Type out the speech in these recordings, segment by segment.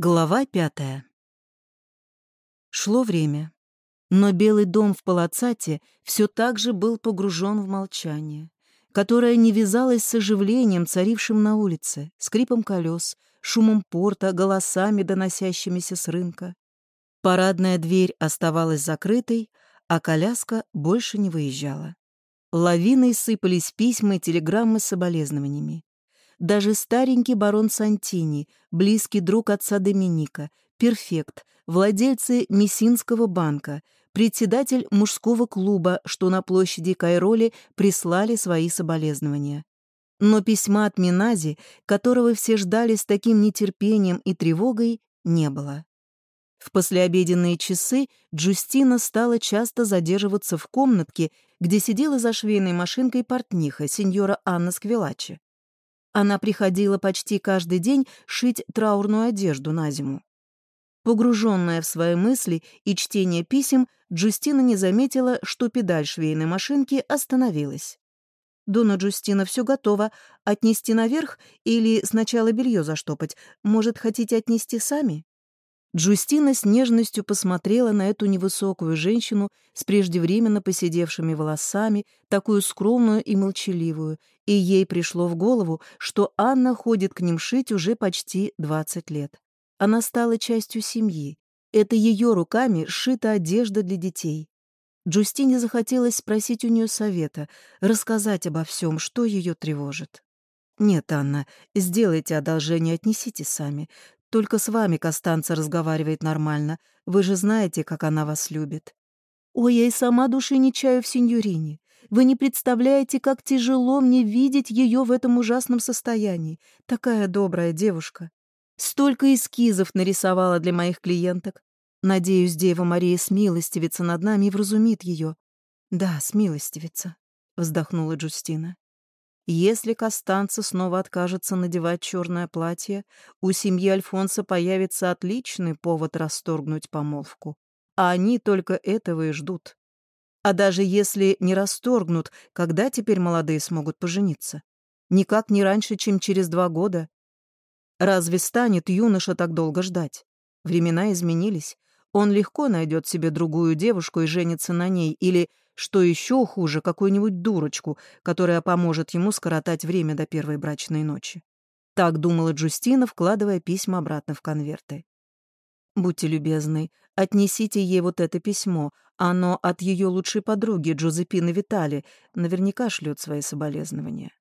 Глава пятая. Шло время, но Белый дом в Палацате все так же был погружен в молчание, которое не вязалось с оживлением, царившим на улице, скрипом колес, шумом порта, голосами, доносящимися с рынка. Парадная дверь оставалась закрытой, а коляска больше не выезжала. Лавиной сыпались письма и телеграммы с соболезнованиями. Даже старенький барон Сантини, близкий друг отца Доминика, перфект, владельцы Мессинского банка, председатель мужского клуба, что на площади Кайроли прислали свои соболезнования. Но письма от Минази, которого все ждали с таким нетерпением и тревогой, не было. В послеобеденные часы Джустина стала часто задерживаться в комнатке, где сидела за швейной машинкой портниха, сеньора Анна Сквилачи. Она приходила почти каждый день шить траурную одежду на зиму. Погруженная в свои мысли и чтение писем, Джустина не заметила, что педаль швейной машинки остановилась. «Дона Джустина, все готово. Отнести наверх или сначала белье заштопать? Может, хотите отнести сами?» Джустина с нежностью посмотрела на эту невысокую женщину с преждевременно поседевшими волосами, такую скромную и молчаливую, и ей пришло в голову, что Анна ходит к ним шить уже почти 20 лет. Она стала частью семьи. Это ее руками сшита одежда для детей. Джустине захотелось спросить у нее совета, рассказать обо всем, что ее тревожит. «Нет, Анна, сделайте одолжение, отнесите сами. Только с вами Костанца разговаривает нормально. Вы же знаете, как она вас любит. Ой, я и сама души не чаю в сеньорине. Вы не представляете, как тяжело мне видеть ее в этом ужасном состоянии. Такая добрая девушка. Столько эскизов нарисовала для моих клиенток. Надеюсь, Дева Мария смилостивится над нами и вразумит ее. Да, смилостивится, вздохнула Джустина. Если Костанца снова откажется надевать черное платье, у семьи Альфонса появится отличный повод расторгнуть помолвку. А они только этого и ждут. А даже если не расторгнут, когда теперь молодые смогут пожениться? Никак не раньше, чем через два года. Разве станет юноша так долго ждать? Времена изменились. Он легко найдет себе другую девушку и женится на ней, или что еще хуже, какую-нибудь дурочку, которая поможет ему скоротать время до первой брачной ночи. Так думала Джустина, вкладывая письма обратно в конверты. «Будьте любезны, отнесите ей вот это письмо. Оно от ее лучшей подруги, Джозепины Витали. Наверняка шлет свои соболезнования».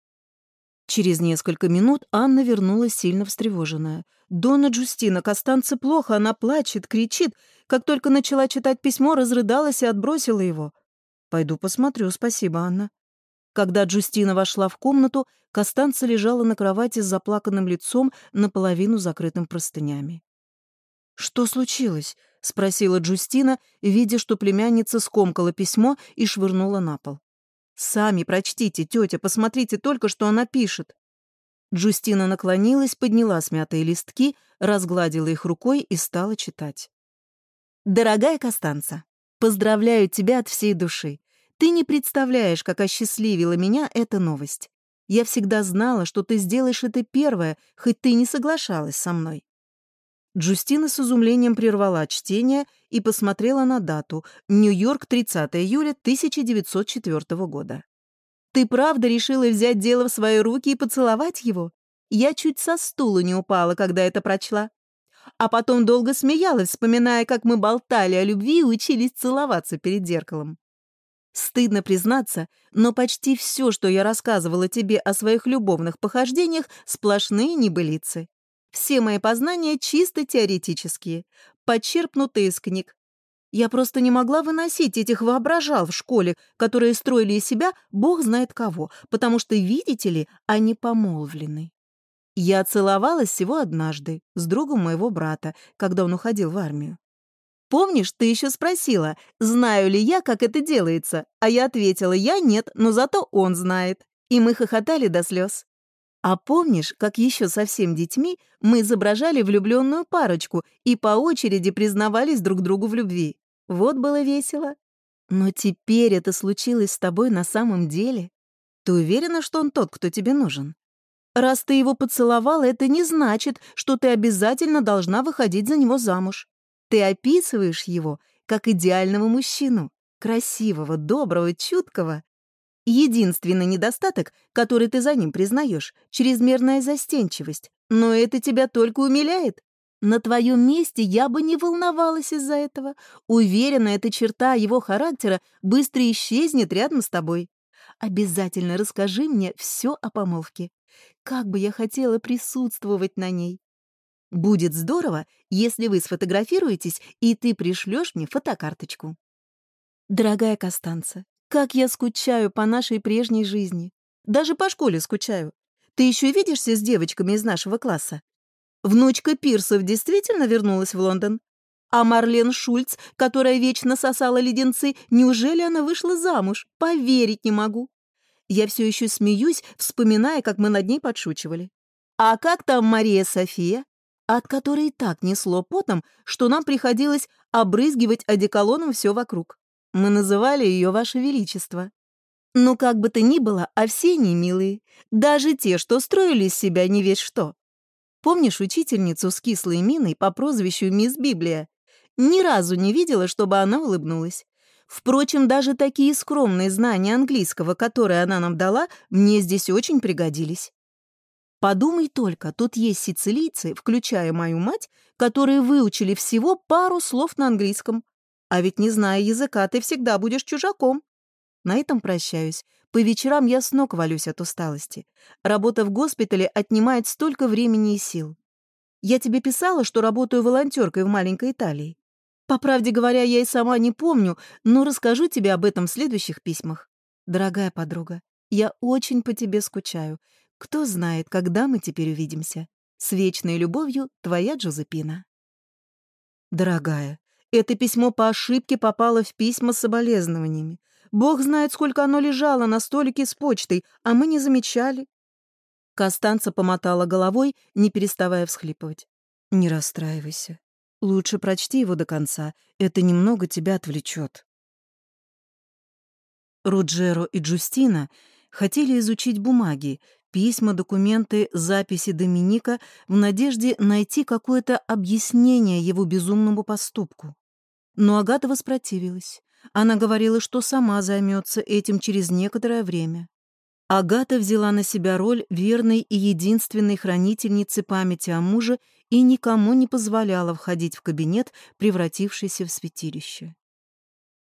Через несколько минут Анна вернулась сильно встревоженная. «Дона Джустина, Костанце плохо, она плачет, кричит. Как только начала читать письмо, разрыдалась и отбросила его. «Пойду посмотрю, спасибо, Анна». Когда Джустина вошла в комнату, Костанца лежала на кровати с заплаканным лицом, наполовину закрытым простынями. «Что случилось?» — спросила Джустина, видя, что племянница скомкала письмо и швырнула на пол. «Сами прочтите, тетя, посмотрите только, что она пишет». Джустина наклонилась, подняла смятые листки, разгладила их рукой и стала читать. «Дорогая Костанца, Поздравляю тебя от всей души. Ты не представляешь, как осчастливила меня эта новость. Я всегда знала, что ты сделаешь это первое, хоть ты не соглашалась со мной». Джустина с изумлением прервала чтение и посмотрела на дату — Нью-Йорк, 30 июля 1904 года. «Ты правда решила взять дело в свои руки и поцеловать его? Я чуть со стула не упала, когда это прочла а потом долго смеялась, вспоминая, как мы болтали о любви и учились целоваться перед зеркалом. Стыдно признаться, но почти все, что я рассказывала тебе о своих любовных похождениях, сплошные небылицы. Все мои познания чисто теоретические, подчерпнутые из книг. Я просто не могла выносить этих воображал в школе, которые строили из себя бог знает кого, потому что, видите ли, они помолвлены. Я целовалась всего однажды с другом моего брата, когда он уходил в армию. Помнишь, ты еще спросила, знаю ли я, как это делается? А я ответила, я нет, но зато он знает. И мы хохотали до слез. А помнишь, как еще совсем детьми мы изображали влюбленную парочку и по очереди признавались друг другу в любви? Вот было весело. Но теперь это случилось с тобой на самом деле. Ты уверена, что он тот, кто тебе нужен? Раз ты его поцеловала, это не значит, что ты обязательно должна выходить за него замуж. Ты описываешь его как идеального мужчину, красивого, доброго, чуткого. Единственный недостаток, который ты за ним признаешь, чрезмерная застенчивость. Но это тебя только умиляет. На твоем месте я бы не волновалась из-за этого. Уверена, эта черта его характера быстро исчезнет рядом с тобой. Обязательно расскажи мне все о помолвке. Как бы я хотела присутствовать на ней. Будет здорово, если вы сфотографируетесь, и ты пришлешь мне фотокарточку. Дорогая Костанца, как я скучаю по нашей прежней жизни. Даже по школе скучаю. Ты еще видишься с девочками из нашего класса? Внучка Пирсов действительно вернулась в Лондон? А Марлен Шульц, которая вечно сосала леденцы, неужели она вышла замуж? Поверить не могу. Я все еще смеюсь, вспоминая, как мы над ней подшучивали. А как там Мария София? От которой так несло потом, что нам приходилось обрызгивать одеколоном все вокруг. Мы называли ее Ваше Величество. Ну, как бы то ни было, а все они милые. Даже те, что строили из себя не весь что. Помнишь учительницу с кислой миной по прозвищу Мисс Библия? Ни разу не видела, чтобы она улыбнулась. Впрочем, даже такие скромные знания английского, которые она нам дала, мне здесь очень пригодились. Подумай только, тут есть сицилийцы, включая мою мать, которые выучили всего пару слов на английском. А ведь не зная языка, ты всегда будешь чужаком. На этом прощаюсь. По вечерам я с ног валюсь от усталости. Работа в госпитале отнимает столько времени и сил. Я тебе писала, что работаю волонтеркой в маленькой Италии. По правде говоря, я и сама не помню, но расскажу тебе об этом в следующих письмах. Дорогая подруга, я очень по тебе скучаю. Кто знает, когда мы теперь увидимся. С вечной любовью, твоя Джозепина. Дорогая, это письмо по ошибке попало в письма с соболезнованиями. Бог знает, сколько оно лежало на столике с почтой, а мы не замечали. Костанца помотала головой, не переставая всхлипывать. «Не расстраивайся. Лучше прочти его до конца, это немного тебя отвлечет. Руджеро и Джустина хотели изучить бумаги, письма, документы, записи Доминика в надежде найти какое-то объяснение его безумному поступку. Но Агата воспротивилась. Она говорила, что сама займется этим через некоторое время. Агата взяла на себя роль верной и единственной хранительницы памяти о муже и никому не позволяла входить в кабинет, превратившийся в святилище.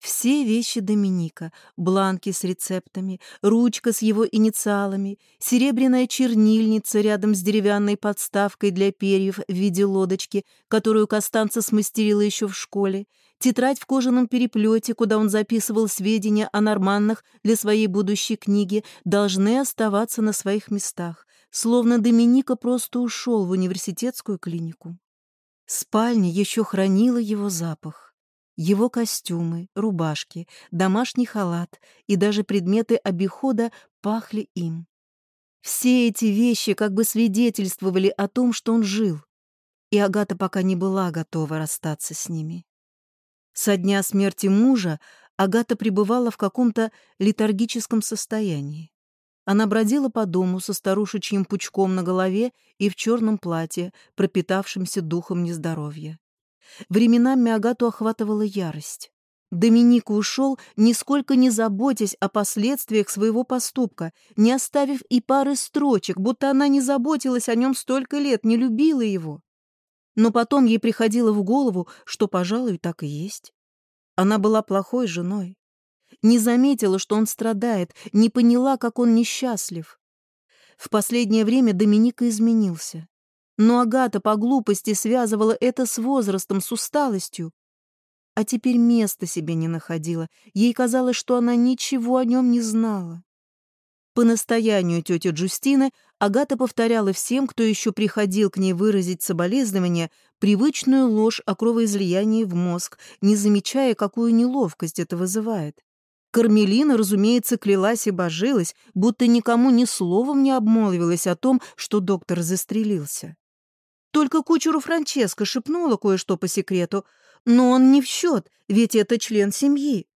Все вещи Доминика, бланки с рецептами, ручка с его инициалами, серебряная чернильница рядом с деревянной подставкой для перьев в виде лодочки, которую Костанца смастерила еще в школе, тетрадь в кожаном переплете, куда он записывал сведения о норманнах для своей будущей книги, должны оставаться на своих местах, словно Доминика просто ушел в университетскую клинику. Спальня еще хранила его запах. Его костюмы, рубашки, домашний халат и даже предметы обихода пахли им. Все эти вещи как бы свидетельствовали о том, что он жил, и Агата пока не была готова расстаться с ними. Со дня смерти мужа Агата пребывала в каком-то летаргическом состоянии. Она бродила по дому со старушечьим пучком на голове и в черном платье, пропитавшимся духом нездоровья. Временами Агату охватывала ярость. Доминик ушел, нисколько не заботясь о последствиях своего поступка, не оставив и пары строчек, будто она не заботилась о нем столько лет, не любила его. Но потом ей приходило в голову, что, пожалуй, так и есть. Она была плохой женой. Не заметила, что он страдает, не поняла, как он несчастлив. В последнее время Доминика изменился. Но Агата по глупости связывала это с возрастом, с усталостью. А теперь места себе не находила. Ей казалось, что она ничего о нем не знала. По настоянию тети Джустины Агата повторяла всем, кто еще приходил к ней выразить соболезнования, привычную ложь о кровоизлиянии в мозг, не замечая, какую неловкость это вызывает. Кармелина, разумеется, клялась и божилась, будто никому ни словом не обмолвилась о том, что доктор застрелился. Только кучеру Франческо шепнула кое-что по секрету, но он не в счет, ведь это член семьи.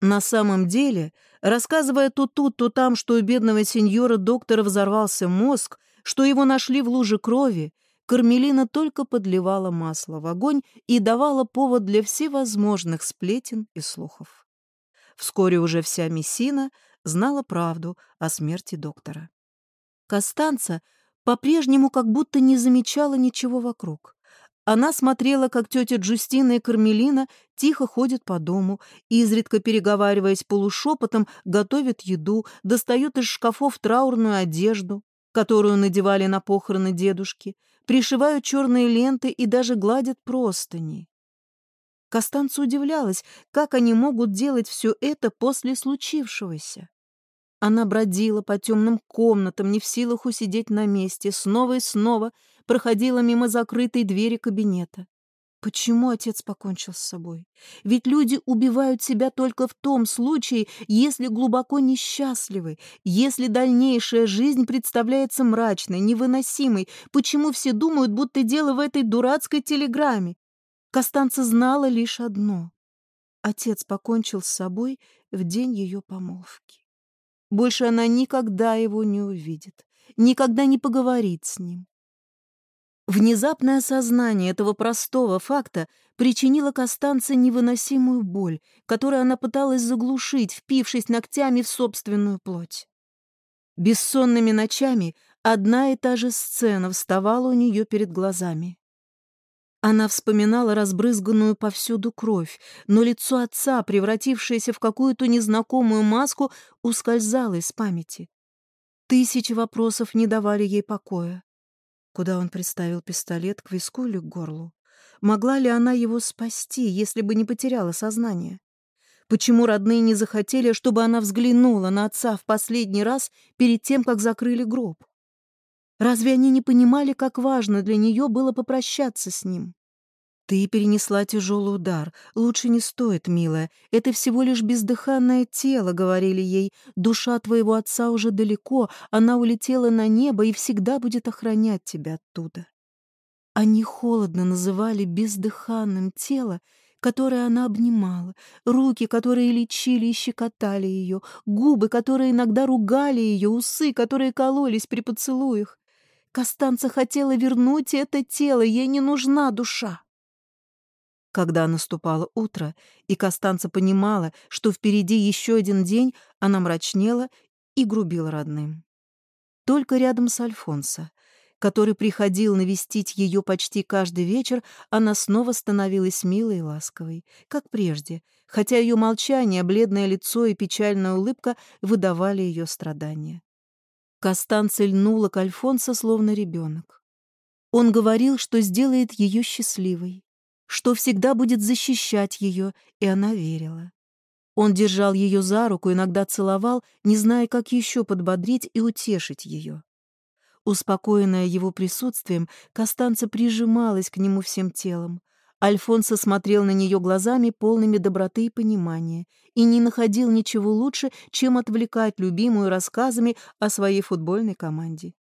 На самом деле, рассказывая то тут, то там, что у бедного сеньора доктора взорвался мозг, что его нашли в луже крови, Кармелина только подливала масло в огонь и давала повод для всевозможных сплетен и слухов. Вскоре уже вся Мессина знала правду о смерти доктора. Костанца по-прежнему как будто не замечала ничего вокруг. Она смотрела, как тетя Джустина и Кармелина тихо ходят по дому, изредка переговариваясь полушепотом, готовят еду, достают из шкафов траурную одежду, которую надевали на похороны дедушки, пришивают черные ленты и даже гладят простыни. Костанца удивлялась, как они могут делать все это после случившегося. Она бродила по темным комнатам, не в силах усидеть на месте, снова и снова проходила мимо закрытой двери кабинета. Почему отец покончил с собой? Ведь люди убивают себя только в том случае, если глубоко несчастливы, если дальнейшая жизнь представляется мрачной, невыносимой. Почему все думают, будто дело в этой дурацкой телеграмме? Костанца знала лишь одно. Отец покончил с собой в день ее помолвки. Больше она никогда его не увидит, никогда не поговорит с ним. Внезапное осознание этого простого факта причинило Костанце невыносимую боль, которую она пыталась заглушить, впившись ногтями в собственную плоть. Бессонными ночами одна и та же сцена вставала у нее перед глазами. Она вспоминала разбрызганную повсюду кровь, но лицо отца, превратившееся в какую-то незнакомую маску, ускользало из памяти. Тысячи вопросов не давали ей покоя. Куда он приставил пистолет, к виску или к горлу? Могла ли она его спасти, если бы не потеряла сознание? Почему родные не захотели, чтобы она взглянула на отца в последний раз перед тем, как закрыли гроб? Разве они не понимали, как важно для нее было попрощаться с ним? Ты перенесла тяжелый удар. Лучше не стоит, милая. Это всего лишь бездыханное тело, говорили ей. Душа твоего отца уже далеко. Она улетела на небо и всегда будет охранять тебя оттуда. Они холодно называли бездыханным тело, которое она обнимала, руки, которые лечили и щекотали ее, губы, которые иногда ругали ее, усы, которые кололись при поцелуях. Костанца хотела вернуть это тело, ей не нужна душа. Когда наступало утро, и Костанца понимала, что впереди еще один день, она мрачнела и грубила родным. Только рядом с Альфонсо, который приходил навестить ее почти каждый вечер, она снова становилась милой и ласковой, как прежде, хотя ее молчание, бледное лицо и печальная улыбка выдавали ее страдания. Костанца льнула к Альфонсо, словно ребенок. Он говорил, что сделает ее счастливой, что всегда будет защищать ее, и она верила. Он держал ее за руку, иногда целовал, не зная, как еще подбодрить и утешить ее. Успокоенная его присутствием, Костанца прижималась к нему всем телом. Альфонсо смотрел на нее глазами, полными доброты и понимания, и не находил ничего лучше, чем отвлекать любимую рассказами о своей футбольной команде.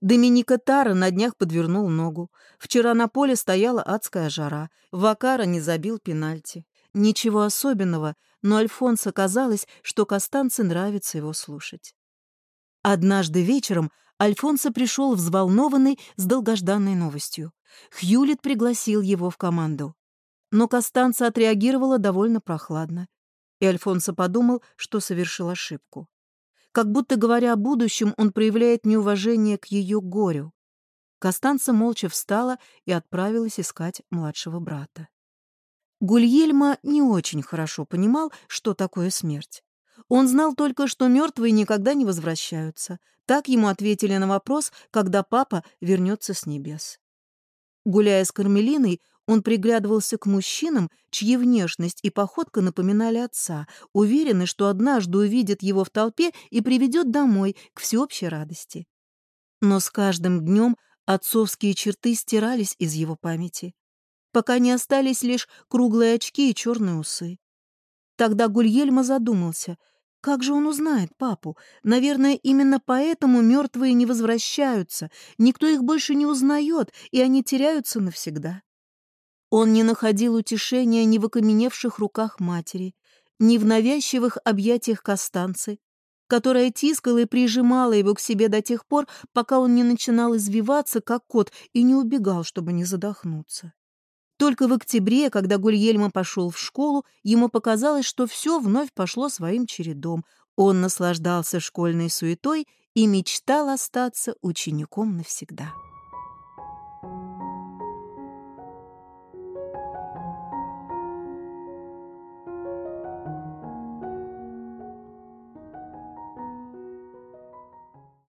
Доминика Тара на днях подвернул ногу. Вчера на поле стояла адская жара. Вакара не забил пенальти. Ничего особенного, но Альфонсо казалось, что Костанце нравится его слушать. Однажды вечером Альфонсо пришел взволнованный с долгожданной новостью. Хьюлит пригласил его в команду. Но Костанца отреагировала довольно прохладно, и Альфонсо подумал, что совершил ошибку. Как будто, говоря о будущем, он проявляет неуважение к ее горю. Костанца молча встала и отправилась искать младшего брата. Гульельма не очень хорошо понимал, что такое смерть. Он знал только, что мертвые никогда не возвращаются. Так ему ответили на вопрос, когда папа вернется с небес. Гуляя с Кармелиной, он приглядывался к мужчинам, чьи внешность и походка напоминали отца, уверенный, что однажды увидит его в толпе и приведет домой к всеобщей радости. Но с каждым днем отцовские черты стирались из его памяти, пока не остались лишь круглые очки и черные усы. Тогда Гульельма задумался, как же он узнает папу? Наверное, именно поэтому мертвые не возвращаются, никто их больше не узнает, и они теряются навсегда. Он не находил утешения ни в окаменевших руках матери, ни в навязчивых объятиях Костанцы. которая тискала и прижимала его к себе до тех пор, пока он не начинал извиваться, как кот, и не убегал, чтобы не задохнуться. Только в октябре, когда Гульельма пошел в школу, ему показалось, что все вновь пошло своим чередом. Он наслаждался школьной суетой и мечтал остаться учеником навсегда.